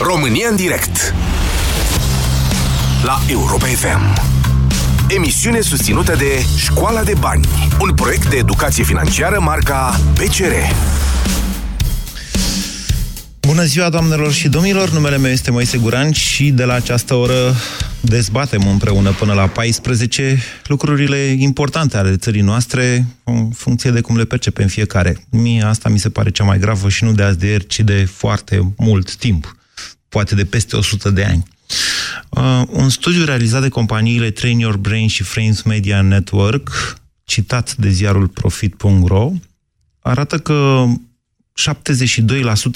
România în direct La Europa FM Emisiune susținută de Școala de Bani Un proiect de educație financiară marca PCR Bună ziua, doamnelor și domnilor! Numele meu este Moise Guran și de la această oră dezbatem împreună până la 14 lucrurile importante ale țării noastre în funcție de cum le percepem fiecare. Mie asta mi se pare cea mai gravă și nu de azi de ieri, ci de foarte mult timp, poate de peste 100 de ani. Uh, un studiu realizat de companiile Train Your Brain și Frames Media Network, citat de ziarul Profit.ro, arată că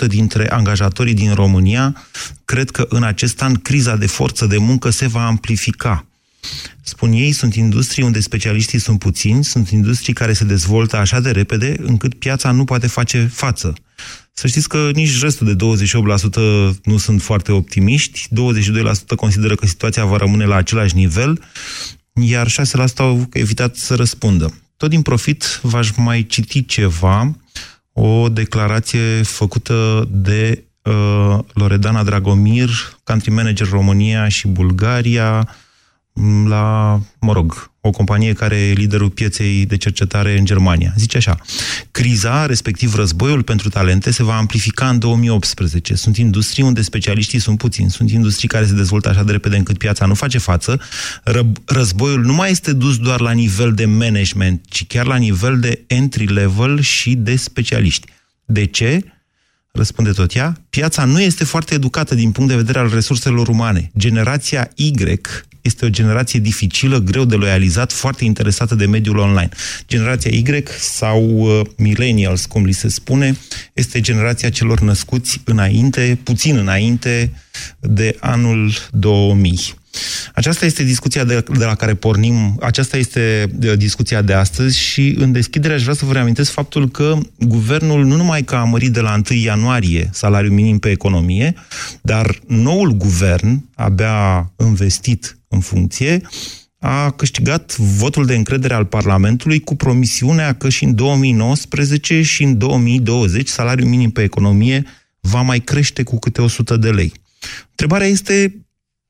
72% dintre angajatorii din România cred că în acest an criza de forță de muncă se va amplifica. Spun ei, sunt industrii unde specialiștii sunt puțini, sunt industrii care se dezvoltă așa de repede încât piața nu poate face față. Să știți că nici restul de 28% nu sunt foarte optimiști, 22% consideră că situația va rămâne la același nivel, iar 6% au evitat să răspundă. Tot din profit v-aș mai citi ceva o declarație făcută de uh, Loredana Dragomir, country manager România și Bulgaria, la, mă rog, o companie care e liderul pieței de cercetare în Germania. Zice așa, criza, respectiv războiul pentru talente, se va amplifica în 2018. Sunt industrii unde specialiștii sunt puțini, sunt industrii care se dezvoltă așa de repede încât piața nu face față. Războiul nu mai este dus doar la nivel de management, ci chiar la nivel de entry level și de specialiști. De ce? Răspunde tot ea, piața nu este foarte educată din punct de vedere al resurselor umane. Generația Y este o generație dificilă, greu de loializat, foarte interesată de mediul online. Generația Y sau uh, millennials, cum li se spune, este generația celor născuți înainte, puțin înainte de anul 2000. Aceasta este discuția de, de la care pornim, aceasta este de, discuția de astăzi și în deschidere aș vrea să vă reamintesc faptul că guvernul nu numai că a mărit de la 1 ianuarie salariul minim pe economie, dar noul guvern, abia investit în funcție, a câștigat votul de încredere al Parlamentului cu promisiunea că și în 2019 și în 2020 salariul minim pe economie va mai crește cu câte 100 de lei. Întrebarea este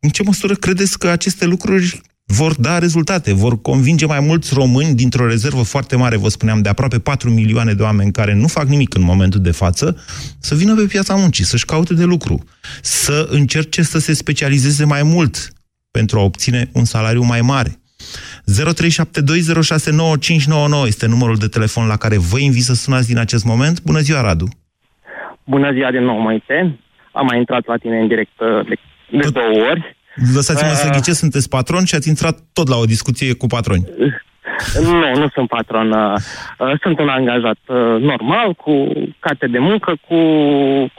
în ce măsură credeți că aceste lucruri vor da rezultate, vor convinge mai mulți români dintr-o rezervă foarte mare, vă spuneam, de aproape 4 milioane de oameni care nu fac nimic în momentul de față, să vină pe piața muncii, să-și caute de lucru, să încerce să se specializeze mai mult pentru a obține un salariu mai mare. 0372069599 este numărul de telefon la care vă invit să sunați din acest moment. Bună ziua, Radu! Bună ziua din nou, Moise! Am mai intrat la tine în direct uh, de, de tot... două ori. Lăsați-mă uh... să ghicesc, sunteți patron și ați intrat tot la o discuție cu patroni. Nu, nu sunt patron. Uh, sunt un angajat normal, cu carte de muncă, cu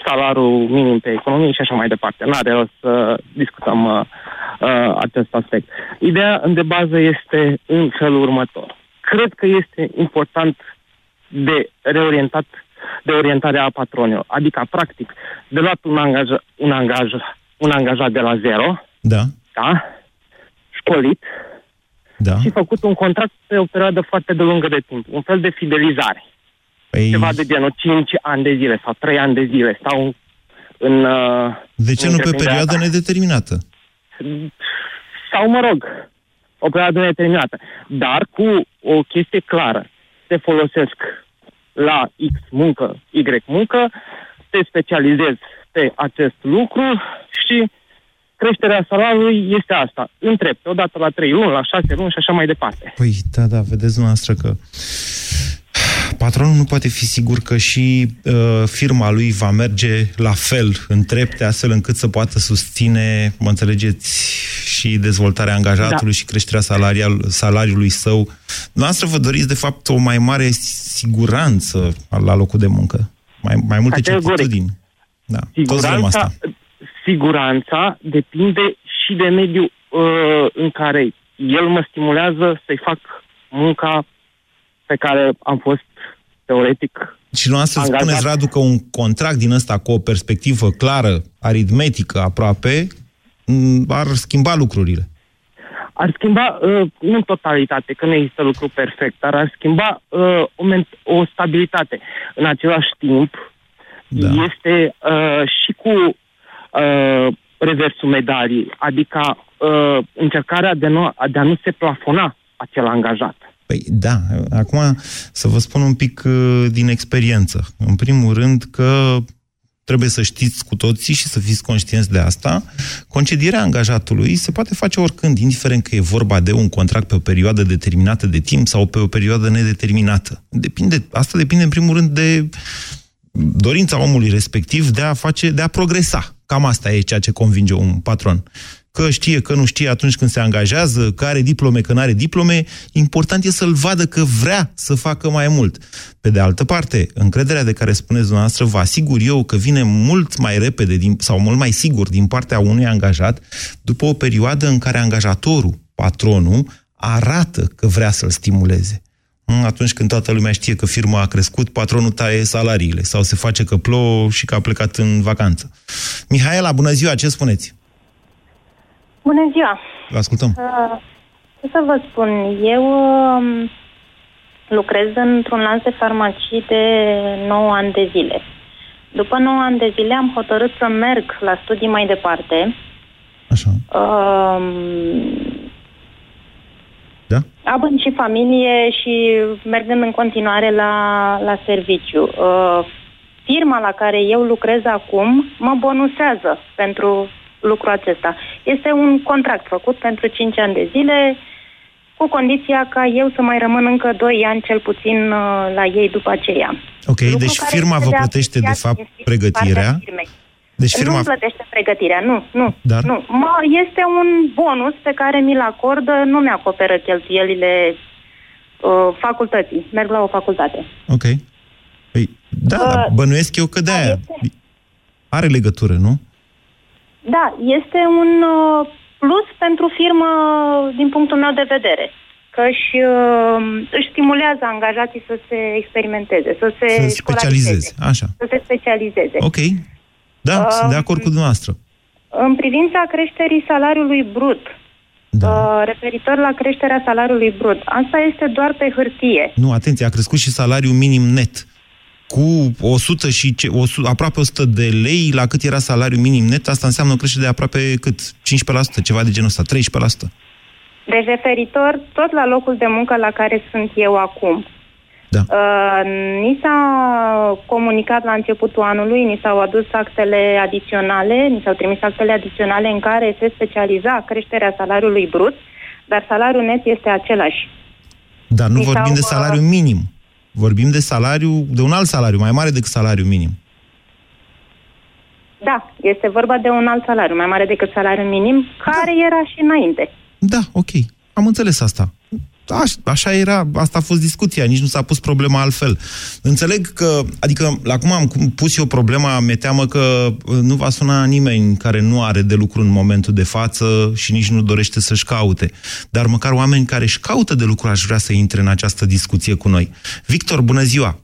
salariul minim pe economie și așa mai departe. N-are rost să discutăm uh, acest aspect. Ideea de bază este în felul următor. Cred că este important de reorientat de orientarea a patronilor. Adică, practic, de luat un, angaj, un, angaj, un angajat de la zero, da. Da, școlit, da. și făcut un contract pe o perioadă foarte de lungă de timp. Un fel de fidelizare. Păi... Ceva de genul 5 ani de zile sau 3 ani de zile sau în... Uh, de ce nu pe perioadă nedeterminată? sau, mă rog, o perioadă nedeterminată. Dar cu o chestie clară. Te folosesc la X muncă, Y muncă, te specializezi pe acest lucru și creșterea salariului este asta. Întreb, odată la 3 luni, la 6 luni și așa mai departe. Păi, da, da, vedeți dumneavoastră că patronul nu poate fi sigur că și uh, firma lui va merge la fel în trepte, astfel încât să poată susține, mă înțelegeți, și dezvoltarea angajatului da. și creșterea salarial, salariului său. Noastră vă doriți, de fapt, o mai mare siguranță la locul de muncă, mai, mai multe certitudini. Da, siguranța, asta. siguranța depinde și de mediul uh, în care el mă stimulează să-i fac munca pe care am fost teoretic și nu să spuneți, Radu, că un contract din ăsta cu o perspectivă clară, aritmetică aproape, ar schimba lucrurile. Ar schimba, uh, nu în totalitate, că nu există lucru perfect, dar ar schimba uh, o, o stabilitate. În același timp, da. este uh, și cu uh, reversul medalii, adică uh, încercarea de, nu, de a nu se plafona acel angajat. Păi da, acum să vă spun un pic uh, din experiență. În primul rând că trebuie să știți cu toții și să fiți conștienți de asta, concedierea angajatului se poate face oricând, indiferent că e vorba de un contract pe o perioadă determinată de timp sau pe o perioadă nedeterminată. Depinde, asta depinde în primul rând de dorința omului respectiv de a face, de a progresa. Cam asta e ceea ce convinge un patron că știe, că nu știe atunci când se angajează, că are diplome, că nu are diplome, important e să-l vadă că vrea să facă mai mult. Pe de altă parte, încrederea de care spuneți dumneavoastră, vă asigur eu că vine mult mai repede din, sau mult mai sigur din partea unui angajat după o perioadă în care angajatorul, patronul, arată că vrea să-l stimuleze. Atunci când toată lumea știe că firma a crescut, patronul taie salariile sau se face că plouă și că a plecat în vacanță. Mihaela, bună ziua, ce spuneți? Bună ziua! Vă ascultăm. Uh, ce să vă spun, eu uh, lucrez într-un lanț de farmacii de 9 ani de zile. După 9 ani de zile am hotărât să merg la studii mai departe. Așa. Uh, da? Având și familie și mergând în continuare la, la serviciu. Uh, firma la care eu lucrez acum mă bonusează pentru lucrul acesta. Este un contract făcut pentru 5 ani de zile, cu condiția ca eu să mai rămân încă 2 ani cel puțin uh, la ei după aceea. Ok, Lucru deci firma vă plătește de fapt pregătirea? Deci firma... Nu plătește pregătirea, nu, nu. Dar? nu. Mă, este un bonus pe care mi-l acordă, nu mi-acoperă cheltuielile uh, facultății. Merg la o facultate. Ok. Păi, da, uh, bănuiesc eu că de aia. Este... Are legătură, nu? Da, este un uh, plus pentru firmă din punctul meu de vedere. Că își, uh, își stimulează angajații să se experimenteze, să se să specializeze. Așa. Să se specializeze. Ok. Da, uh, sunt de acord cu dumneavoastră. În privința creșterii salariului brut, da. Uh, referitor la creșterea salariului brut. Asta este doar pe hârtie. Nu, atenție, a crescut și salariul minim net cu 100 și ce, 100, aproape 100 de lei la cât era salariul minim net, asta înseamnă o creștere de aproape cât? 15%, ceva de genul ăsta, 13%. Deci referitor tot la locul de muncă la care sunt eu acum. Da. Uh, ni s-a comunicat la începutul anului, ni s-au adus actele adiționale, ni s-au trimis actele adiționale în care se specializa creșterea salariului brut, dar salariul net este același. Dar nu ni vorbim de uh, salariu minim. Vorbim de salariu, de un alt salariu, mai mare decât salariul minim. Da, este vorba de un alt salariu, mai mare decât salariul minim, care da. era și înainte. Da, ok. Am înțeles asta. Da, așa era, asta a fost discuția, nici nu s-a pus problema altfel. Înțeleg că, adică, la cum am pus eu problema, mi-e teamă că uh, nu va suna nimeni care nu are de lucru în momentul de față și nici nu dorește să-și caute. Dar măcar oameni care își caută de lucru aș vrea să intre în această discuție cu noi. Victor, bună ziua!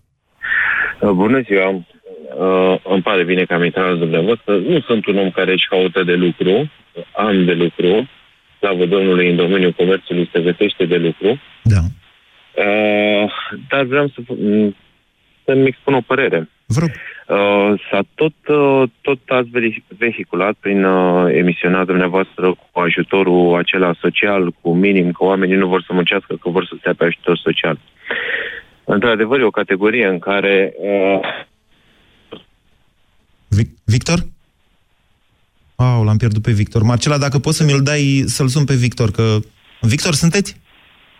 Uh, bună ziua! Uh, îmi pare bine că am intrat la dumneavoastră. Nu sunt un om care își caută de lucru, am de lucru, slavă Domnului, în domeniul comerțului se găsește de lucru. Da. Uh, dar vreau să, să-mi expun o părere. Vreau. Uh, s-a tot, uh, tot ați vehiculat prin uh, emisiunea dumneavoastră cu ajutorul acela social, cu minim, că oamenii nu vor să muncească, că vor să stea pe ajutor social. Într-adevăr, e o categorie în care... Uh... Victor? Au, l-am pierdut pe Victor. Marcela, dacă poți să mi-l dai, să-l sun pe Victor, că... Victor, sunteți?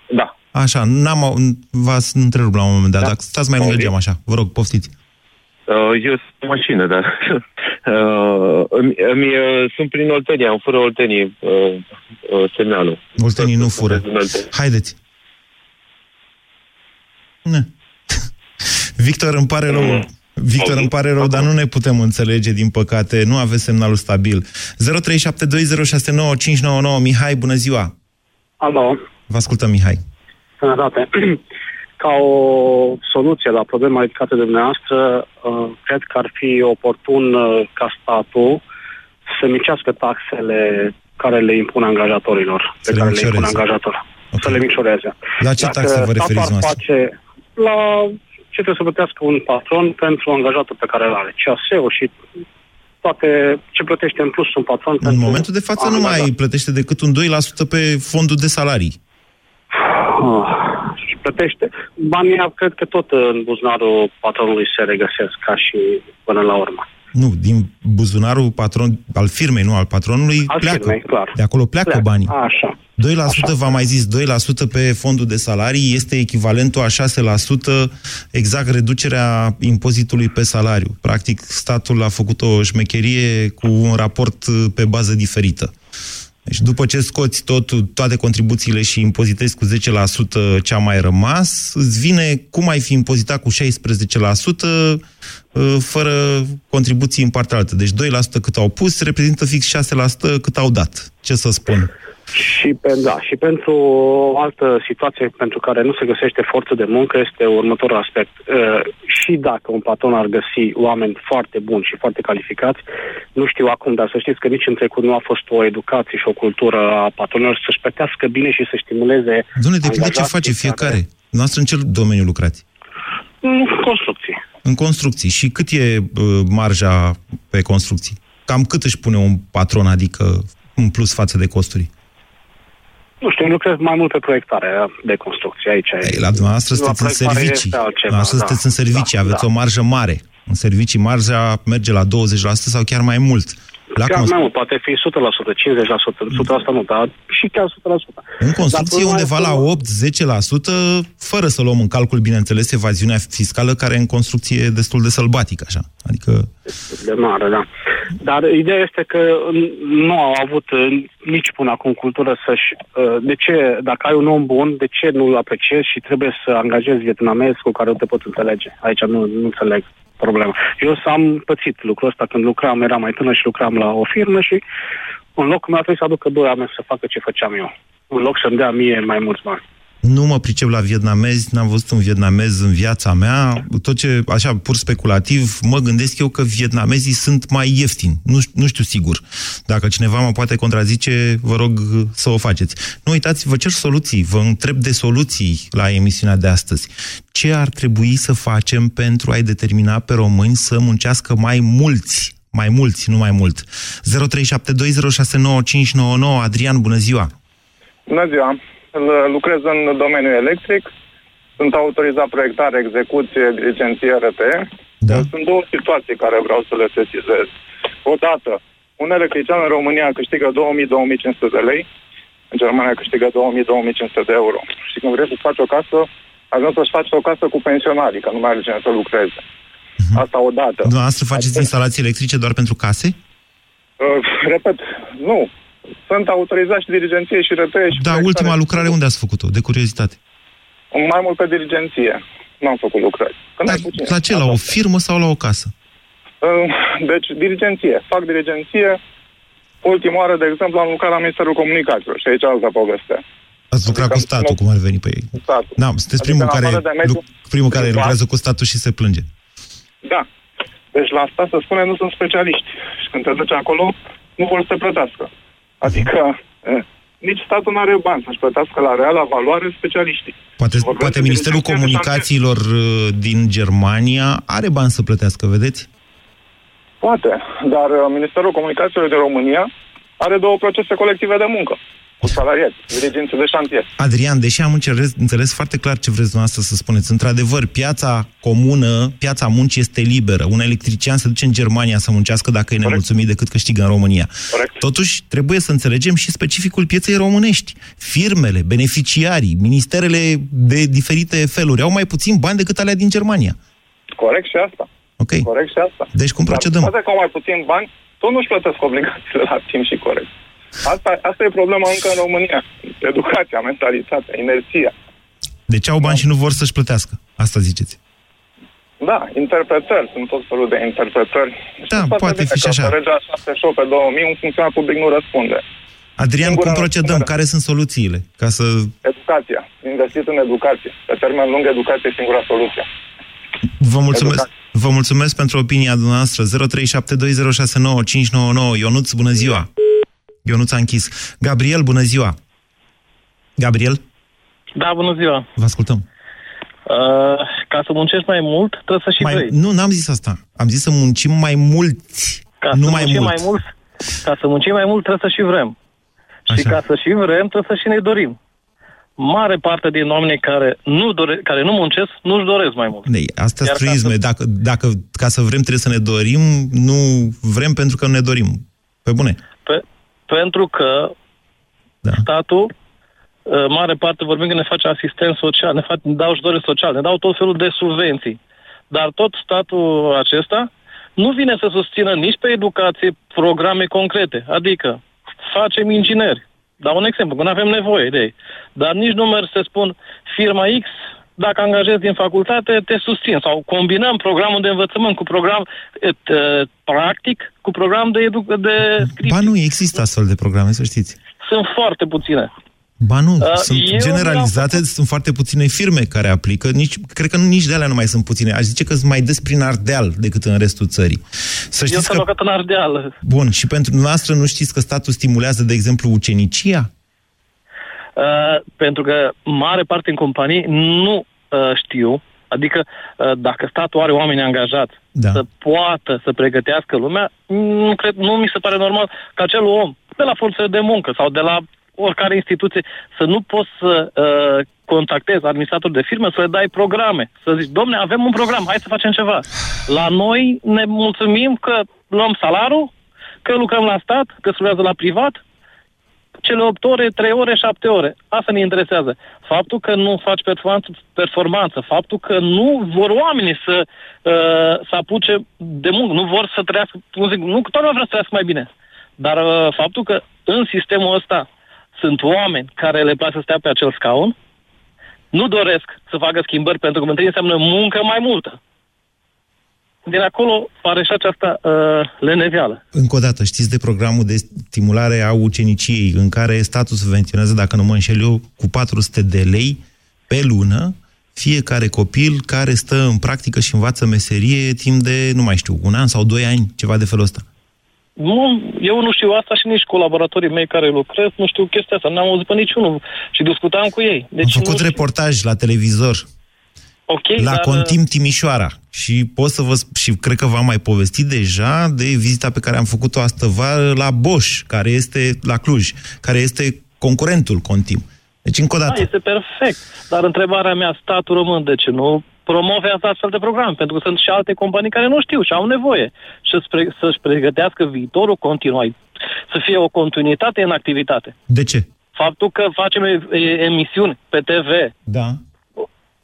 Da. Așa, n-am, v-ați întrerupt la un moment dat, da. dacă stați mai lângă geam, așa. Vă rog, poftiți. Uh, eu sunt în mașină, dar uh, îmi, îmi, uh, sunt prin Oltenia, am fură Oltenii uh, uh, semnalul. Oltenii nu fură. Haideți. Ne. Victor, îmi pare rău. Mm. Victor, îmi pare rău, dar nu ne putem înțelege, din păcate. Nu aveți semnalul stabil. 0372069599. Mihai, bună ziua! Alo. Vă ascultăm, Mihai. Sănătate. Ca o soluție la problema ridicată de dumneavoastră, uh, cred că ar fi oportun uh, ca statul să micească taxele care le impun angajatorilor, să pe care le impun angajatorilor. Okay. Să le micșoreze. La ce taxe vă referiți noastră? Face la ce trebuie să plătească un patron pentru angajatul pe care îl are. CAS-ul și toate ce plătește în plus un patron. În pentru momentul de față nu angajat. mai plătește decât un 2% pe fondul de salarii. Ah, și plătește. Banii, cred că tot în buzunarul patronului se regăsesc ca și până la urmă. Nu, din buzunarul patron, al firmei, nu al patronului, Al pleacă. firmei, clar. De acolo pleacă, Pleacă. banii. Așa. 2%, Așa. v-am mai zis, 2% pe fondul de salarii este echivalentul a 6% exact reducerea impozitului pe salariu. Practic, statul a făcut o șmecherie cu un raport uh, pe bază diferită. Deci după ce scoți tot, toate contribuțiile și impozitezi cu 10% ce a mai rămas, îți vine cum ai fi impozitat cu 16% uh, fără contribuții în partea altă. Deci 2% cât au pus reprezintă fix 6% cât au dat. Ce să spun? Și, pe, da, și pentru o altă situație pentru care nu se găsește forță de muncă este următorul aspect. Uh, și dacă un patron ar găsi oameni foarte buni și foarte calificați, nu știu acum, dar să știți că nici în trecut nu a fost o educație și o cultură a patronilor să-și plătească bine și să stimuleze Domnule, depinde ce angajații face care- fiecare. Noastră în ce domeniu lucrați? În construcții. În construcții. Și cât e uh, marja pe construcții? Cam cât își pune un patron, adică în plus față de costuri? Nu știu, lucrez mai mult pe proiectare de construcție aici. Ei, la dumneavoastră La sunteți în proiectare servicii. este altceva, Dumneavoastră da. sunteți în servicii, Da, aveți da. o marjă mare. În servicii marja merge la 20% sau chiar mai mult. La Chiar cons- mai mult, poate fi 100%, 50%, 100% nu, dar și chiar 100%. În construcție Dar undeva la problema 8-10%, fără să luăm în calcul, bineînțeles, evaziunea fiscală, care e în construcție e destul de sălbatică, așa. Adică, este De mare, da. Dar ideea este că nu au avut uh, nici până acum cultură să-și... uh, De ce, dacă ai un om bun, de ce nu îl apreciezi și trebuie să angajezi vietnamezi cu care nu te poți înțelege? Aici nu, nu înțeleg problema. Eu am pățit lucrul ăsta când lucram, eram mai tânăr și lucram la o firmă și în locul meu a trebuit să aducă doi oameni să facă ce făceam eu. În loc să-mi dea mie mai mulți bani. Nu mă pricep la vietnamezi, n-am văzut un vietnamez în viața mea. Tot ce, așa, pur speculativ, mă gândesc eu că vietnamezii sunt mai ieftini. Nu, ș- nu știu sigur. Dacă cineva mă poate contrazice, vă rog să o faceți. Nu uitați, vă cer soluții, vă întreb de soluții la emisiunea de astăzi. Ce ar trebui să facem pentru a-i determina pe români să muncească mai mulți? Mai mulți, nu mai mult. 0372069599 Adrian, bună ziua! Bună ziua! L- Lucrez în domeniul electric. Sunt autorizat proiectare, execuție, dirigenție RT. Da. Sunt două situații care vreau să le sesizez. Odată, un electrician în România câștigă 2000-2500 de lei, în Germania câștigă 2000-2500 de euro. Și când vrei să faci o casă, ajungi să-și faci o casă cu pensionarii, că nu mai are cine să lucreze. Asta odată. Dumneavoastră faceți Asta- instalații electrice doar pentru case? Uh, repet, nu. Sunt autorizat și dirigenție și RT și Da, proiectare. ultima lucrare unde ați făcut-o? De curiozitate. Mai mult pe dirigenție. Nu am făcut lucrări. Când Dar ai puțin. la ce? La o firmă sau la o casă? Uh, Deci, dirigenție. Fac dirigenție. Ultima oară, de exemplu, am lucrat la Ministerul Comunicațiilor și aici altă poveste. Ați lucrat Adică cu statul, nu- cum ar veni pe ei. Statul. Da, sunteți Adică primul în care, afară de mediul lu- primul care privat. lucrează cu statul și se plânge. Da. Deci la asta se spune nu sunt specialiști. Și când te duci acolo, nu vor să te plătească. Adică eh, nici statul nu are bani să-și plătească la reala valoare specialiștii. Poate, Vorbesc poate de Ministerul dirigenție de Comunicațiilor uh, din Germania are bani să plătească, vedeți? Poate, dar uh, Ministerul Comunicațiilor din România are două procese colective de muncă cu salariați, dirigenții de șantier. Adrian, deși am înțeles, înțeles foarte clar ce vreți dumneavoastră să spuneți, într-adevăr, piața comună, piața muncii este liberă. Un electrician se duce în Germania să muncească dacă e nemulțumit decât câștigă în România. Corect. Totuși, trebuie să înțelegem și specificul pieței românești. Firmele, beneficiarii, ministerele de diferite feluri au mai puțin bani decât alea din Germania. Corect și asta. Ok? Corect și asta. Deci cum procedăm? Dar poate că au mai puțin bani, tot nu-și plătesc obligațiile la timp și corect. Asta, asta e problema încă în România. Educația, mentalitatea, inerția. De ce au bani și nu vor să-și plătească? Asta ziceți. Da, interpretări, sunt tot felul de interpretări. Da, Știți foarte poate bine fi și că așa. pe legea 68 pe 2000, un funcționar public nu răspunde. Adrian, Singura cum procedăm? răspundere. Care sunt soluțiile? Ca să... Educația. Investit în educație. Pe termen lung, educație e singura soluție. Vă mulțumesc, Educație. vă mulțumesc pentru opinia dumneavoastră. 0372069599. Ionuț, bună ziua! Ionuț a închis. Gabriel, bună ziua! Gabriel, Da, bună ziua. vă ascultăm. Uh, ca să muncești mai mult, trebuie să și mai, vrei. nu, n-am zis asta. Am zis să muncim mai mulți. ca Nu să mai muncim mult. mai mult, ca să muncim mai mult trebuie să și vrem. Și Așa. ca să și vrem, trebuie să și ne dorim. Mare parte din oamenii care nu, dore, care nu muncesc, nu-și doresc mai mult. Nei, astea Iar sunt ca truisme. să- Dacă, dacă, ca să vrem, trebuie să ne dorim, nu vrem pentru că ne dorim. Pe bune. Pe, pentru că Da. statul, uh, mare parte vorbim că ne face asistent social, ne, fac, ne dau ajutoare social, ne dau tot felul de subvenții. Dar tot statul acesta nu vine să susțină nici pe educație programe concrete. Adică facem ingineri. Dau un exemplu, că nu avem nevoie de ei. Dar nici nu merg să spun firma X, dacă angajezi din facultate, te susțin. Sau combinăm programul de învățământ cu program et, uh, practic, cu program de, edu- de scripție. Ba nu, există astfel de programe, să știți. Sunt foarte puține. Ba nu, Uh, sunt eu generalizate, mi-am sunt foarte puține firme care aplică, nici, cred că nici de alea nu mai sunt puține. Aș zice că sunt mai des prin Ardeal decât în restul țării. Să Eu știți sunt că... locat în Ardeal. Bun, și pentru noastră nu știți că statul stimulează, de exemplu, ucenicia? Uh, pentru că mare parte din companii nu uh, știu, adică uh, dacă statul are oameni angajați Da. să poată să pregătească lumea, nu, cred, nu mi se pare normal ca acel om de la forță de muncă sau de la oricare instituție să nu poți să uh, contactezi administrator de firmă, să le dai programe, să zici, domne, avem un program, hai să facem ceva. La noi ne mulțumim că luăm salarul, că lucrăm la stat, că se lucrează la privat, cele 8 ore, 3 ore, 7 ore. Asta ne interesează. Faptul că nu faci performanță, performanță faptul că nu vor oamenii să, uh, să apuce de muncă, nu vor să trăiască, cum zic, nu, toată lumea vrea să trăiască mai bine. Dar uh, faptul că în sistemul ăsta sunt oameni care le place să stea pe acel scaun, nu doresc să facă schimbări pentru că întâi înseamnă muncă mai multă. Din acolo pare și această uh, leneveală. Încă o dată, știți de programul de stimulare a uceniciei, în care statul subvenționează, dacă nu mă înșel eu, cu 400 de lei pe lună, fiecare copil care stă în practică și învață meserie timp de, nu mai știu, un an sau doi ani, ceva de felul ăsta. Nu, eu nu știu asta și nici colaboratorii mei care lucrez nu știu chestia asta. N-am auzit pe niciunul și discutam cu ei. Deci Am făcut nu știu. reportaj la televizor, Ok, la dar, Contim Timișoara și pot să vă sp- și cred că v-am mai povestit deja de vizita pe care am făcut-o astă vară la Bosch, care este la Cluj, care este concurentul Contim. Deci încă o Da, dată. este perfect. Dar întrebarea mea, statul român, de ce nu promovează astfel de programe? Pentru că sunt și alte companii care nu știu și au nevoie să-și, pre- să-și pregătească viitorul continuu, să fie o continuitate în activitate. De ce? Faptul că facem e- e- emisiuni pe TV, Da.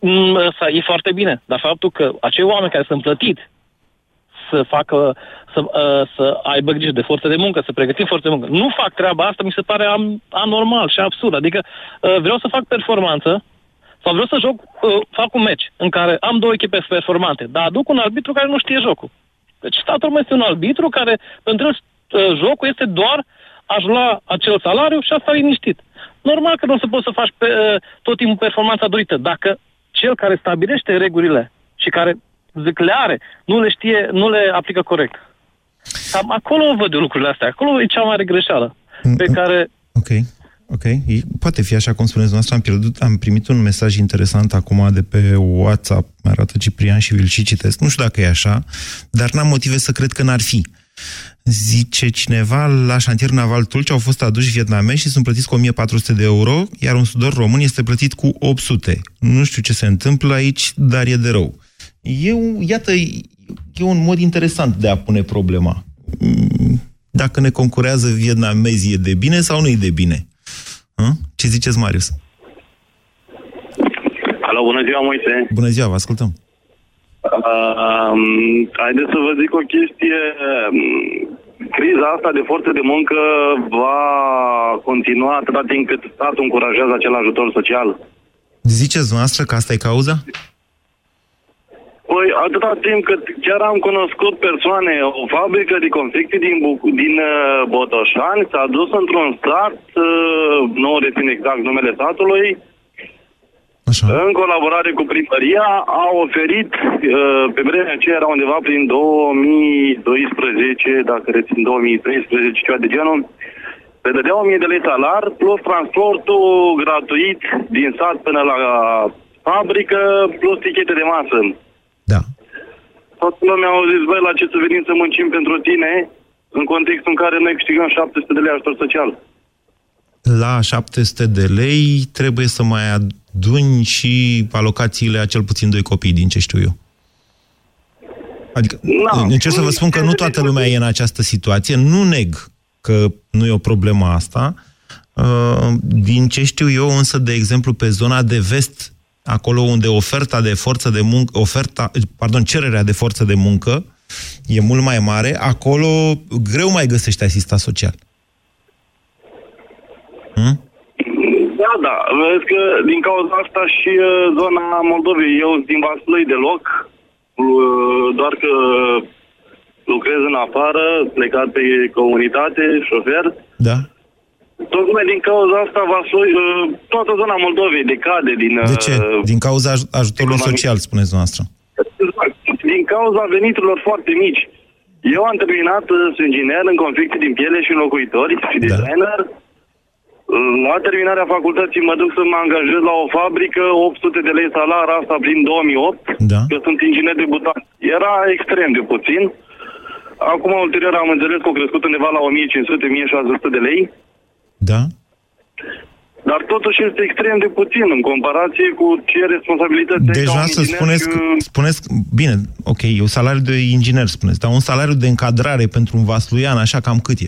Mm, Ăsta e foarte bine, dar faptul că acei oameni care sunt plătiți să facă, să, uh, să aibă grijă de forță de muncă, să pregătim forță de muncă, nu fac treaba asta, mi se pare am, anormal și absurd. Adică uh, vreau să fac performanță sau vreau să joc, uh, fac un meci în care am două echipe performante, dar aduc un arbitru care nu știe jocul. Deci statul român este un arbitru care pentru el uh, jocul este doar aș lua acel salariu și asta liniștit. Normal că nu o să poți să faci pe, uh, tot timpul performanța dorită. Dacă cel care stabilește regulile și care zic le are, nu le știe, nu le aplică corect. Cam acolo văd eu lucrurile astea. Acolo e cea mai mare greșeală pe Mm, care Ok, ok. E- Poate fi așa cum spuneți noastră. Am, pierdut, am primit un mesaj interesant acum de pe WhatsApp, mi arată Ciprian și vi-l și citesc. Nu știu dacă e așa, dar n-am motive să cred că n-ar fi. Zice cineva, la șantier naval Tulcea au fost aduși vietnamezi și sunt plătiți cu 1400 de euro, iar un sudor român este plătit cu 800. Nu știu ce se întâmplă aici, dar e de rău. Eu, iată, e un mod interesant de a pune problema. Mm, Dacă ne concurează vietnamezii, e de bine sau nu e de bine? Hă? Ce ziceți, Marius? Alo, bună ziua, Moise. Bună ziua, vă ascultăm. Uh, haideți să vă zic o chestie. Um, Criza asta de forță de muncă va continua atâta timp cât statul încurajează acel ajutor social. Ziceți noastră că asta e cauza? Păi, atâta timp cât chiar am cunoscut persoane, o fabrică de confecții din, Buc- din uh, Botoșani s-a dus într-un stat, uh, nu rețin exact numele statului, Așa. în colaborare cu primăria, a oferit, uh, pe vremea aceea era undeva prin 2012, dacă rețin 2013, ceva de genul, le dădea 1000 de lei salar, plus transportul gratuit din sat până la fabrică, plus tichete de masă. Da. Toată lumea au zis, băi, la ce să venim să muncim pentru tine? în contextul în care noi câștigăm 700 de lei ajutor social. La 700 de lei trebuie să mai aduni și alocațiile a cel puțin doi copii, din ce știu eu. Adică, Da. încerc să vă spun că nu toată lumea e în această situație. Nu neg că nu e o problemă asta. Uh, Din ce știu eu, însă, de exemplu, pe zona de vest, acolo unde oferta de forță de muncă, oferta, pardon, cererea de forță de muncă e mult mai mare, acolo greu mai găsești asistat social. Hm? Da, da. Vezi că din cauza asta și uh, zona Moldovei, eu sunt din Vaslui deloc, uh, doar că lucrez în afară, plecat pe comunitate, șofer. Da? Tocmai din cauza asta Vaslui, uh, toată zona Moldovei decade din... De ce? uh, Din cauza aj- ajutorului economie. social, spuneți dumneavoastră. Exact. Din cauza veniturilor foarte mici. Eu am terminat, uh, sunt inginer în conflicte din piele și înlocuitori și Da. designer. La terminarea facultății mă duc să mă angajez la o fabrică, 800 de lei salar, asta prin 2008, Da. că sunt inginer debutant. Era extrem de puțin. Acum, ulterior, am înțeles că au crescut undeva la 1500-1600 de lei, Da? dar totuși este extrem de puțin în comparație cu ce responsabilități ai Deci ca un vreau să inginer spuneți, și- că, spuneți, bine, ok, e un salariu de inginer, spuneți, dar un salariu de încadrare pentru un vasluian, așa cam cât e?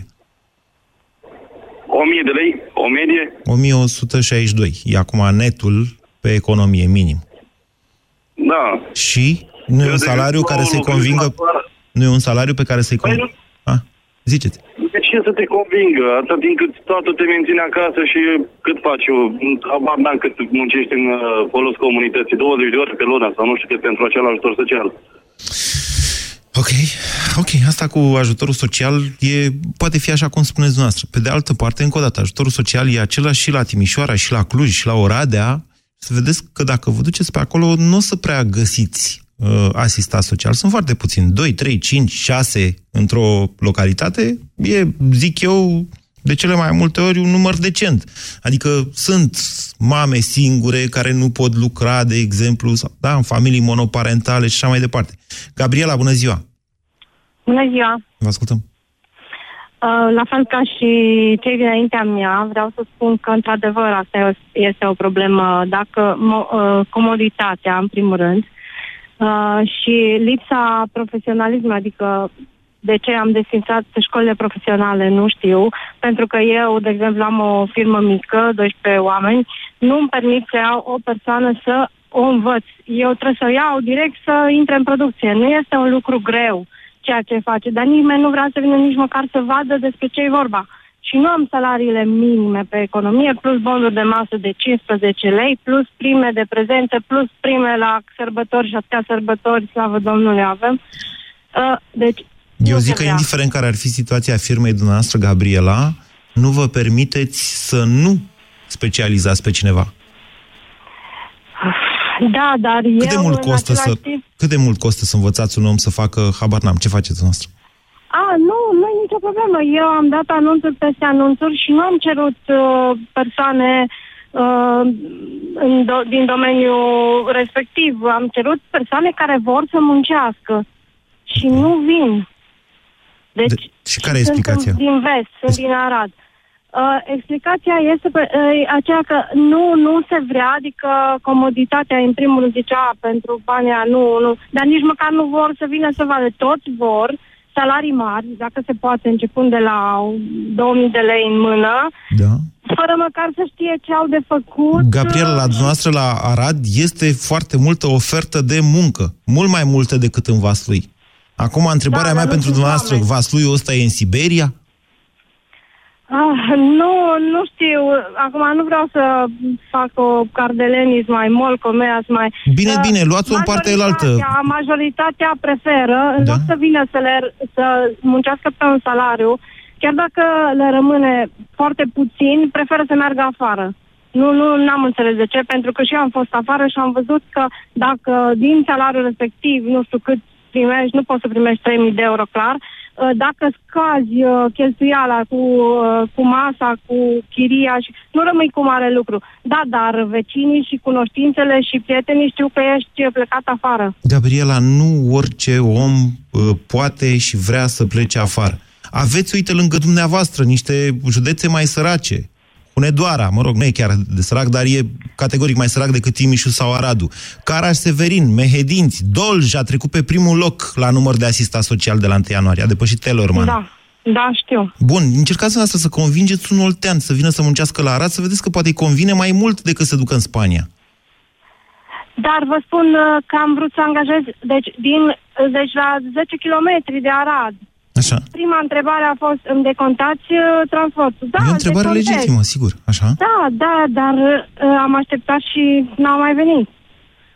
1000 de lei, o medie. 1162. E acum netul pe economie minim. Da. Și nu e Eu, un de salariu exemplu, care să-i lucrez convingă... afară. Nu e un salariu pe care să-i Păi convingă... Ah, ziceți. De ce să te convingă? Atât timp cât statul te menține acasă și cât faci eu? Abar n-am cât muncești în uh, folos comunității. 20 de ore pe lună sau nu știu cât pentru acel ajutor social. Ok, ok, asta cu ajutorul social e, poate fi așa cum spuneți dumneavoastră. Pe de altă parte, încă o dată, ajutorul social e același și la Timișoara, și la Cluj, și la Oradea. Să vedeți că dacă vă duceți pe acolo, nu o să prea găsiți uh, asistat social. Sunt foarte puțini, 2, 3, 5, 6 într-o localitate. E, zic eu, de cele mai multe ori un număr decent. Adică sunt mame singure care nu pot lucra, de exemplu, sau, da, în familii monoparentale și așa mai departe. Gabriela, bună ziua! Bună ziua! Vă ascultăm. Uh, La fel ca și cei dinaintea mea, vreau să spun că, într-adevăr, asta este o problemă. Dacă mo- uh, comoditatea, în primul rând, uh, și lipsa profesionalismului, adică de ce am desfințat școlile profesionale, nu știu, pentru că eu, de exemplu, am o firmă mică, 12 oameni, nu îmi permit să iau o persoană să o învăț. Eu trebuie să o iau direct să intre în producție. Nu este un lucru greu ceea ce face, dar nimeni nu vrea să vină nici măcar să vadă despre ce e vorba. Și nu am salariile minime pe economie, plus bonuri de masă de 15 lei, plus prime de prezență, plus prime la sărbători și atâtea sărbători, slavă Domnului, avem. Uh, deci, Eu nu zic se că vrea. indiferent care ar fi situația firmei dumneavoastră, Gabriela, nu vă permiteți să nu specializați pe cineva. Da, dar Cât eu de mult în costă să, același timp... cât de mult costă să învățați un om să facă habar n-am, ce faceți dumneavoastră? A, nu, nu e nicio problemă. Eu am dat anunțuri peste anunțuri și nu am cerut uh, persoane uh, în do- din domeniul respectiv. Am cerut persoane care vor să muncească și nu vin. Deci, De- și care e sunt explicația? din vest, sunt din Arad. Uh, explicația este pe, uh, aceea că nu, nu se vrea, adică comoditatea, în primul rând zicea, pentru banii aia, nu, nu, dar nici măcar nu vor să vină să vadă. Toți vor salarii mari, dacă se poate, începând de la 2000 de lei în mână, Da. fără măcar să știe ce au de făcut. Gabriela, la dumneavoastră la Arad este foarte multă ofertă de muncă, mult mai multă decât în Vaslui. Acum, întrebarea Da, mea dar nu pentru sunt dumneavoastră, oameni. Vasluiul ăsta e în Siberia? Ah, nu, nu știu. Acum nu vreau să fac o cardelenism mai mol, comeas mai... Bine, Uh, bine, luați-o în partea elaltă. majoritatea- Majoritatea preferă, în Da. loc să vină să, le, să muncească pe un salariu, chiar dacă le rămâne foarte puțin, preferă să meargă afară. Nu, nu am înțeles de ce, pentru că și eu am fost afară și am văzut că dacă din salariul respectiv, nu știu cât primești, nu poți să primești 3.000 de euro, clar, Uh, dacă scazi uh, cheltuiala cu, uh, cu masa, cu chiria și nu rămâi cu mare lucru. Da, dar vecinii și cunoștințele și prietenii știu că ești plecat afară. Gabriela, nu orice om uh, poate și vrea să plece afară. Aveți, uite, lângă dumneavoastră niște județe mai sărace. Hunedoara, mă rog, nu e chiar de sărac, dar e categoric mai sărac decât Timișu sau Aradu. Caraș-Severin, Mehedinți, Dolj a trecut pe primul loc la număr de asistat social de la 1 ianuarie, a depășit Telorman. Da, da, știu. Bun, încercați asta să convingeți un oltean să vină să muncească la Arad, să vedeți că poate îi convine mai mult decât să ducă în Spania. Dar vă spun uh, că am vrut să angajez, deci, din, uh, deci la 10 km de Arad. Așa. Prima întrebare a fost, îmi decontați uh, transportul? Da, e o întrebare decontez. legitimă, sigur. Așa? Da, da, dar uh, am așteptat și n-au mai venit.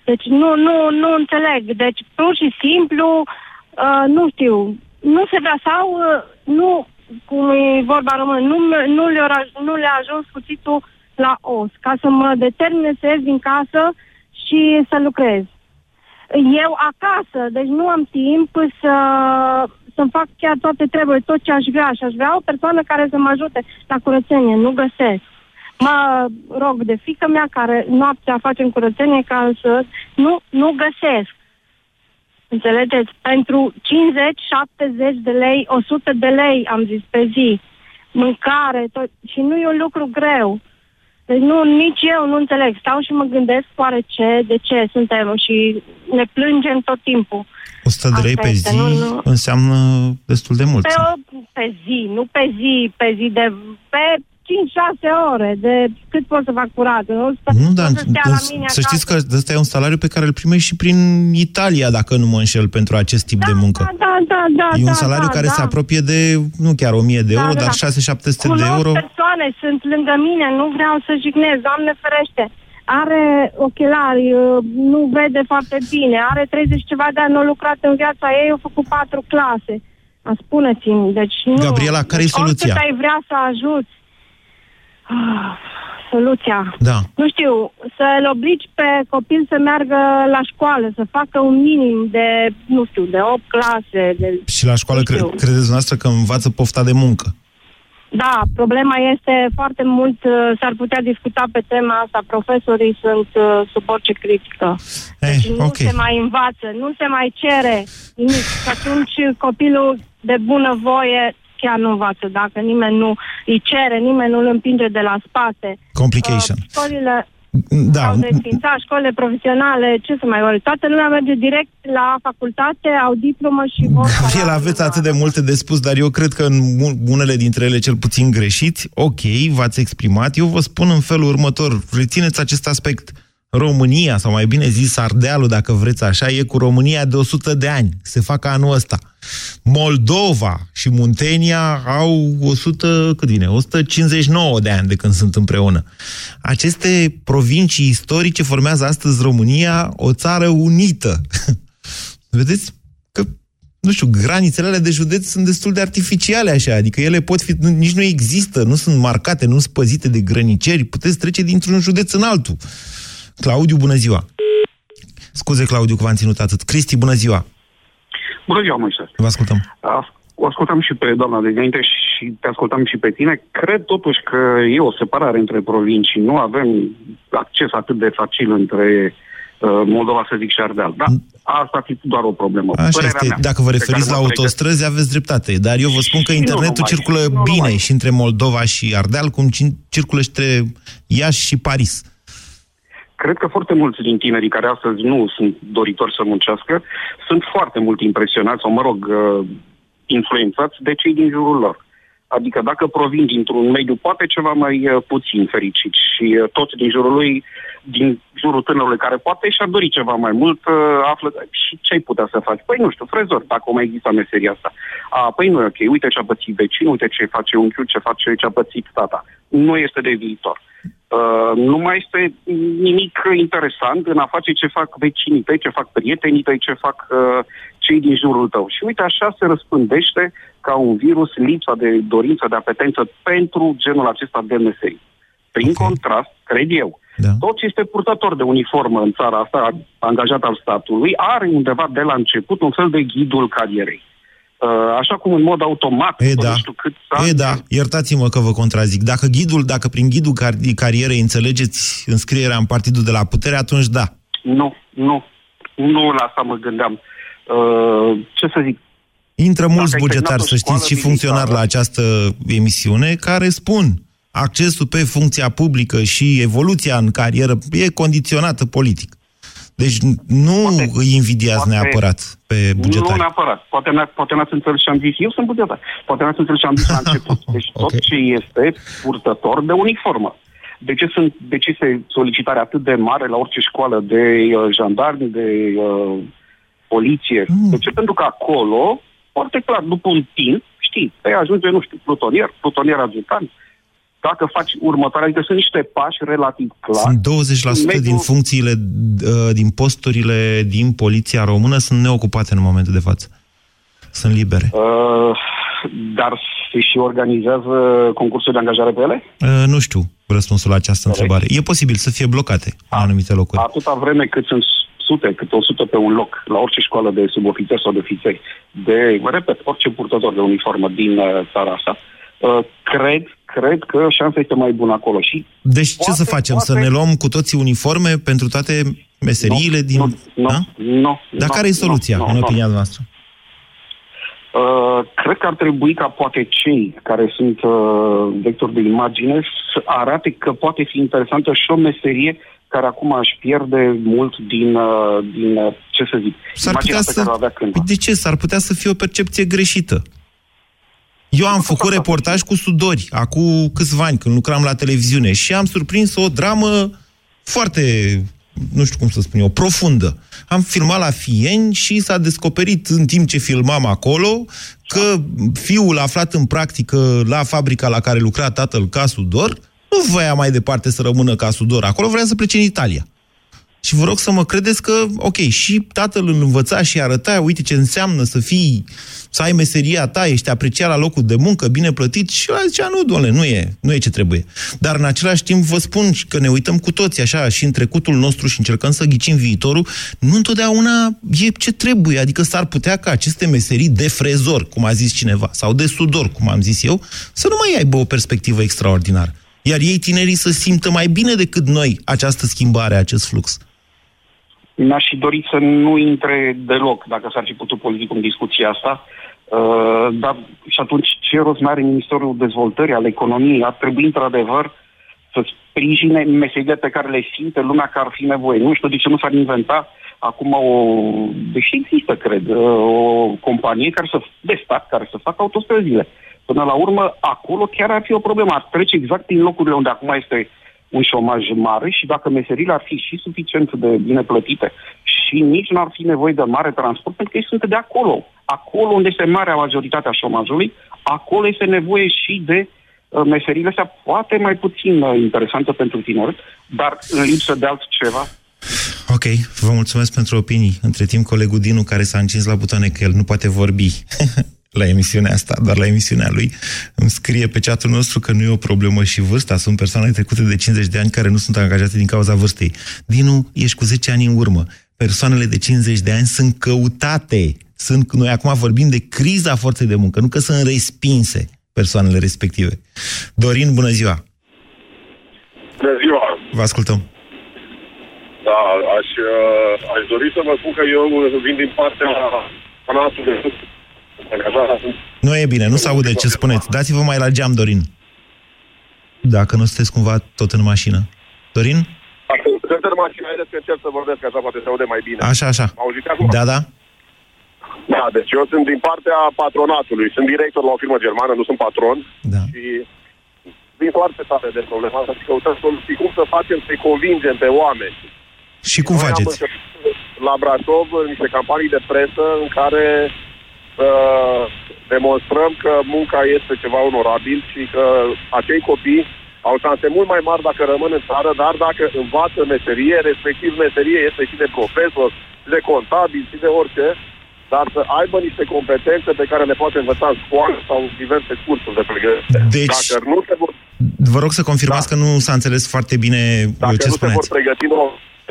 Deci nu, nu, nu înțeleg. Deci pur și simplu, uh, nu știu, nu se vrea sau uh, nu, cum e vorba român, nu, nu, le-a, nu le-a ajuns cuțitul la os, ca să mă determine să ies din casă și să lucrez. Eu acasă, deci nu am timp să, să-mi fac chiar toate treburile, tot ce aș vrea și aș vrea o persoană care să mă ajute la curățenie, nu găsesc. Mă rog de fică mea care noaptea face în curățenie ca să... Nu, nu găsesc. Înțelegeți? Pentru 50, 70 de lei, 100 de lei, am zis, pe zi. Mâncare, tot. Și nu e un lucru greu. Deci nu, nici eu nu înțeleg. Stau și mă gândesc oare ce, de ce suntem și ne plângem tot timpul. 100 de lei Asta pe este, zi nu, nu. înseamnă destul de mult. Pe, o, pe zi, nu pe zi, pe zi de... Pe 5-6 ore, de cât pot să fac curat. Nu, Nu, dar să stea la să mine să acasă. știți că ăsta e un salariu pe care îl primești și prin Italia, dacă nu mă înșel, pentru acest tip de muncă. Da, da, da, da. e un da, salariu da, care da. se apropie de, nu chiar 1000 de Da, euro, da, dar da. 6-700 de Cunosc euro. persoane, sunt lângă mine, nu vreau să jignesc, Doamne ferește. Are ochelari, uh, nu vede foarte bine, are 30 ceva de ani, nu a lucrat în viața ei, a făcut patru clase. A, Spuneți-mi, deci nu... Gabriela, care e deci soluția? Oricât ai vrea să ajuți. Ah, Soluția. Da. Nu știu, să-l obligi pe copil să meargă la școală, să facă un minim de, nu știu, de 8 clase, de Și la școală cre- știu. credeți dumneavoastră că învață pofta de muncă? Da, problema este foarte mult, uh, s-ar putea discuta pe tema asta, profesorii sunt uh, sub orice critică. Deci Eh, nu ok. se mai învață, nu se mai cere nimic. Și atunci copilul de bună voie chiar nu învață, dacă nimeni nu îi cere, nimeni nu îl împinge de la spate. Complication. Uh, școlile Da, au desfințat, școlile profesionale, ce să mai vorbi, toată lumea merge direct la facultate, au diplomă și vor... Gabriela, aveți atât de multe de spus, dar eu cred că în mu- unele dintre ele cel puțin greșiți. Ok, v-ați exprimat. Eu vă spun în felul următor. Rețineți acest aspect. România, sau mai bine zis Ardealul, dacă vreți așa, e cu România de 100 de ani. Se fac anul ăsta. Moldova și Muntenia au 100, cât vine, 159 de ani de când sunt împreună. Aceste provincii istorice formează astăzi România o țară unită. Vedeți că, nu știu, granițele alea de județ sunt destul de artificiale așa, adică ele pot fi, nu- nici nu există, nu sunt marcate, nu sunt păzite de grăniceri, puteți trece dintr-un județ în altul. Claudiu, bună ziua! Scuze, Claudiu, că v-am ținut atât. Cristi, bună ziua! Bună ziua, Moise. Vă ascultăm. As- O ascultam și pe doamna de dinainte și te ascultam și pe tine. Cred totuși că e o separare între provincii. Nu avem acces atât de facil între uh, Moldova, să zic, și Ardeal. Da, asta ar fi doar o problemă. Așa Părerea este. mea, Dacă vă pe referiți care la mă pregătesc. autostrăzi, aveți dreptate. Dar eu vă spun că Și nu internetul numai, circulă și nu bine numai. și între Moldova și Ardeal, cum cin- circulă și între Iași și Paris. Cred că foarte mulți din tinerii care astăzi nu sunt doritori să muncească sunt foarte mult impresionați, sau mă rog, uh, influențați de cei din jurul lor. Adică dacă provin dintr-un mediu poate ceva mai uh, puțin fericit și uh, toți din jurul lui, din jurul tânărului care poate și-ar dori ceva mai mult, uh, află și ce ai putea să faci? Păi nu știu, frezor, dacă o mai exista meseria asta. A, păi nu e ok, uite ce a pățit vecinul, uite ce face unchiul, ce face, ce a pățit tata. Nu este de viitor. Uh, nu mai este nimic interesant în a face ce fac vecinii tăi, ce fac prietenii tăi, ce fac uh, cei din jurul tău. Și uite, așa se răspândește ca un virus lipsa de dorință, de apetență pentru genul acesta de meserii. Prin contrast, cred eu, Da. tot ce este purtător de uniformă în țara asta, angajat al statului, are undeva de la început un fel de ghidul carierei. Uh, așa cum în mod automat, E, după da. nu știu cât ani, E, da, iertați-mă că vă contrazic. Dacă ghidul, dacă prin ghidul car- carierei înțelegeți înscrierea în partidul de la putere, atunci da. Nu, nu. Nu la asta mă gândeam. Uh, ce să zic? Intră mulți ai bugetari, terminat o să știți, și școală funcționari la militară- această emisiune, care spun accesul pe funcția publică și evoluția în carieră e condiționată politic. Deci nu Poate- îi invidiați poate- neapărat pe Nu bugetari. neapărat. Poate, n- poate n-ați înțeles ce am zis. Eu sunt bugetar. Poate n-ați înțeles ce am zis la început. Deci tot Ok. ce este purtător de uniformă. De ce, sunt, de ce este solicitarea atât de mare la orice școală de uh, jandarmi, de uh, poliție? Mm. De ce? Pentru că acolo, foarte clar, după un timp, știi, pe ajunge, nu știu, plutonier, plutonier adjutant. Dacă faci următoarea, adică sunt niște pași relativ clari. Sunt 20% Mediul- din funcțiile, uh, din posturile din poliția română sunt neocupate în momentul de față. Sunt libere. Uh, dar se și organizează concursul de angajare pe ele? Uh, Nu știu răspunsul la această întrebare. E posibil să fie blocate în anumite locuri. Atâta vreme cât sunt sute, cât 100 pe un loc, la orice școală de subofițeri sau de ofițeri, de, repet, orice purtător de uniformă din uh, țara asta, uh, cred, cred că șansa este mai bună acolo. Și Deci ce Poate- să facem? Să poate- ne luăm cu toții uniforme pentru toate meseriile din... nu, nu, da? nu, Dar nu, care e nu, soluția, nu, în nu. opinia noastră? Uh, cred că ar trebui ca poate cei care sunt uh, vectori de imagine să arate că poate fi interesantă și o meserie care acum își pierde mult din, uh, din uh, ce să zic, S-ar imaginea putea pe care o să... avea cândva. De ce? S-ar putea să fie o percepție greșită. Eu am făcut reportaj cu sudori, acum câțiva ani, când lucram la televiziune, și am surprins o dramă foarte, nu știu cum să spun eu, profundă. Am filmat la Fieni și s-a descoperit în timp ce filmam acolo că fiul aflat în practică la fabrica la care lucra tatăl ca sudor nu voia mai departe să rămână ca sudor. Acolo vrea să plece în Italia. Și vă rog să mă credeți că, ok, și tatăl îl învăța și arăta, uite ce înseamnă să fii, să ai meseria ta, ești apreciat la locul de muncă, bine plătit, și ăla zicea, nu, doamne, nu e, nu e ce trebuie. Dar în același timp vă spun că ne uităm cu toții așa și în trecutul nostru și încercăm să ghicim viitorul, nu întotdeauna e ce trebuie, adică s-ar putea ca aceste meserii de frezor, cum a zis cineva, sau de sudor, cum am zis eu, să nu mai aibă o perspectivă extraordinară. Iar ei, tinerii, să simtă mai bine decât noi această schimbare, acest flux. Mi-aș fi dorit să nu intre deloc, dacă s-ar fi putut politic în discuția asta. Uh, dar și atunci ce rost mai are Ministerul Dezvoltării, al Economiei? Ar trebui într-adevăr să sprijine meserile pe care le simte lumea că ar fi nevoie. Nu știu de ce nu s-ar inventa acum o, deși există, cred, uh, o companie care să, de stat care să facă autostrăzile. Până la urmă, acolo chiar ar fi o problemă. Ar trece exact prin locurile unde acum este un șomaj mare și dacă meserile ar fi și suficient de bine plătite și nici nu ar fi nevoie de mare transport, pentru că ei sunt de acolo. Acolo unde este marea majoritatea șomajului, acolo este nevoie și de uh, meserile astea poate mai puțin uh, interesantă pentru tineri, dar în lipsă de altceva. Ok, vă mulțumesc pentru opinii. Între timp, colegul Dinu, care s-a încins la butoane că el nu poate vorbi la emisiunea asta, doar la emisiunea lui, îmi scrie pe chatul nostru că nu e o problemă și vârsta. Sunt persoane trecute de 50 de ani care nu sunt angajate din cauza vârstei. Dinu, ești cu 10 ani în urmă. Persoanele de 50 de ani sunt căutate. Sunt, noi acum vorbim de criza forței de muncă, nu că sunt respinse persoanele respective. Dorin, bună ziua! Bună ziua! Vă ascultăm. Da, aș, uh, aș dori să vă spun că eu vin din partea fanatului. Nu e bine, nu se aude ce spuneți. Dați-vă mai la geam, Dorin. Dacă nu sunteți cumva tot în mașină. Dorin? Sunt în mașină, haideți că încerc să vorbesc, așa poate se aude mai bine. Așa, așa. Mă auziți acum? Da, da. Da, deci eu sunt din partea patronatului. Sunt director la o firmă germană, nu sunt patron. Da. Și vin foarte tare de problema asta și căutăm soluții. Cum să facem să-i convingem pe oameni. Și cum Noi am faceți? început la Brașov niște campanii de presă în care uh, demonstrăm că munca este ceva onorabil și că acei copii au șanse mult mai mari dacă rămân în țară, dar dacă învață meserie, respectiv meserie este și de profesor, și de contabil, și de orice, dar să aibă niște competențe pe care le poate învăța în școală sau în diverse cursuri de pregătire. Deci- Dacă nu se vor, Vă rog să confirmați că nu s-a înțeles foarte bine dacă ce nu se vor spuneți. pregăti, nu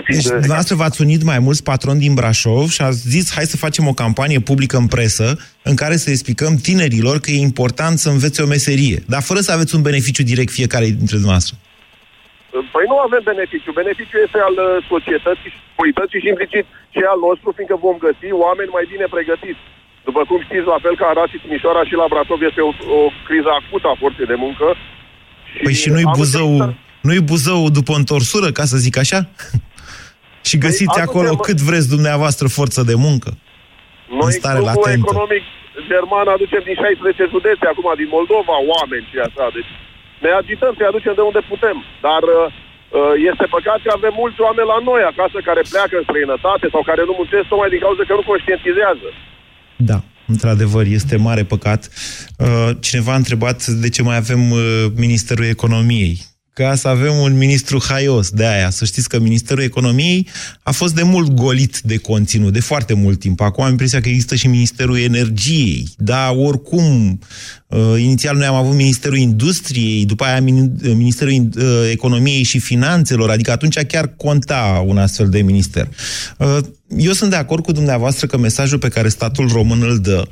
Deci, dumneavoastră v-ați unit mai mulți patroni din Brașov și ați zis, hai să facem o campanie publică în presă în care să explicăm tinerilor că e important să învețe o meserie, dar fără să aveți un beneficiu direct fiecare dintre dumneavoastră. Păi nu avem beneficiu. Beneficiul este al uh, societății, comunității și implicit și al nostru, fiindcă vom găsi oameni mai bine pregătiți. După cum știți, la fel ca Arad și Timișoara și la Brașov este o, o criză acută a forței de muncă. Păi și nu-i am Buzău, înțeles- nu-i Buzău după întorsură, ca să zic așa? Și găsiți Păi, acolo aducem- cât vreți dumneavoastră forță de muncă. Noi, în stare grupul latentă. economic german, aducem din 16 județe, acum din Moldova, oameni și așa. Deci ne agităm să-i aducem de unde putem. Dar uh, este păcat că avem mulți oameni la noi acasă care pleacă în străinătate sau care nu muncesc tocmai din cauza că nu conștientizează. Da, într-adevăr, este mare păcat. Uh, Cineva a întrebat de ce mai avem uh, Ministerul Economiei. Ca să avem un ministru haios de aia. Să știți că Ministerul Economiei a fost de mult golit de conținut, de foarte mult timp. Acum am impresia că există și Ministerul Energiei. Da, oricum, uh, inițial noi am avut Ministerul Industriei, după aia Min- Ministerul uh, Economiei și Finanțelor, adică atunci chiar conta un astfel de minister. Uh, eu sunt de acord cu dumneavoastră că mesajul pe care statul român îl dă,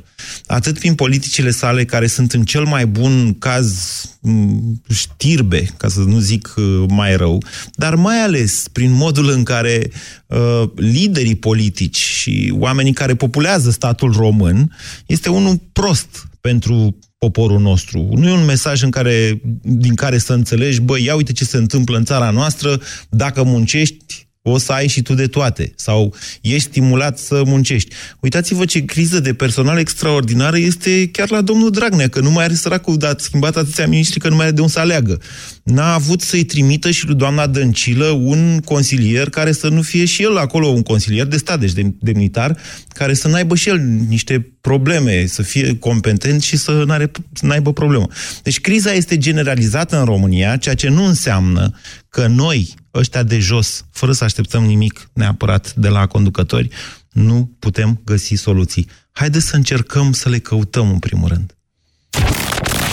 atât prin politicile sale, care sunt în cel mai bun caz m, știrbe, ca să nu zic uh, mai rău, dar mai ales prin modul în care uh, liderii politici și oamenii care populează statul român este unul prost pentru poporul nostru. Nu e un mesaj în care, din care să înțelegi, băi, ia uite ce se întâmplă în țara noastră, dacă muncești, o să ai și tu de toate. Sau ești stimulat să muncești. Uitați-vă ce criză de personal extraordinară este chiar la domnul Dragnea, că nu mai are săracul, dar schimbat atâția miniștri că nu mai are de unde să aleagă. N-a avut să-i trimită și lui doamna Dăncilă un consilier care să nu fie și el acolo un consilier de stat, deci de- demnitar, care să n-aibă și el niște probleme, să fie competent și să n-are, să n-aibă problemă. Deci criza este generalizată în România, ceea ce nu înseamnă că noi, ăștia de jos, fără să așteptăm nimic neapărat de la conducători, nu putem găsi soluții. Haideți să încercăm să le căutăm în primul rând.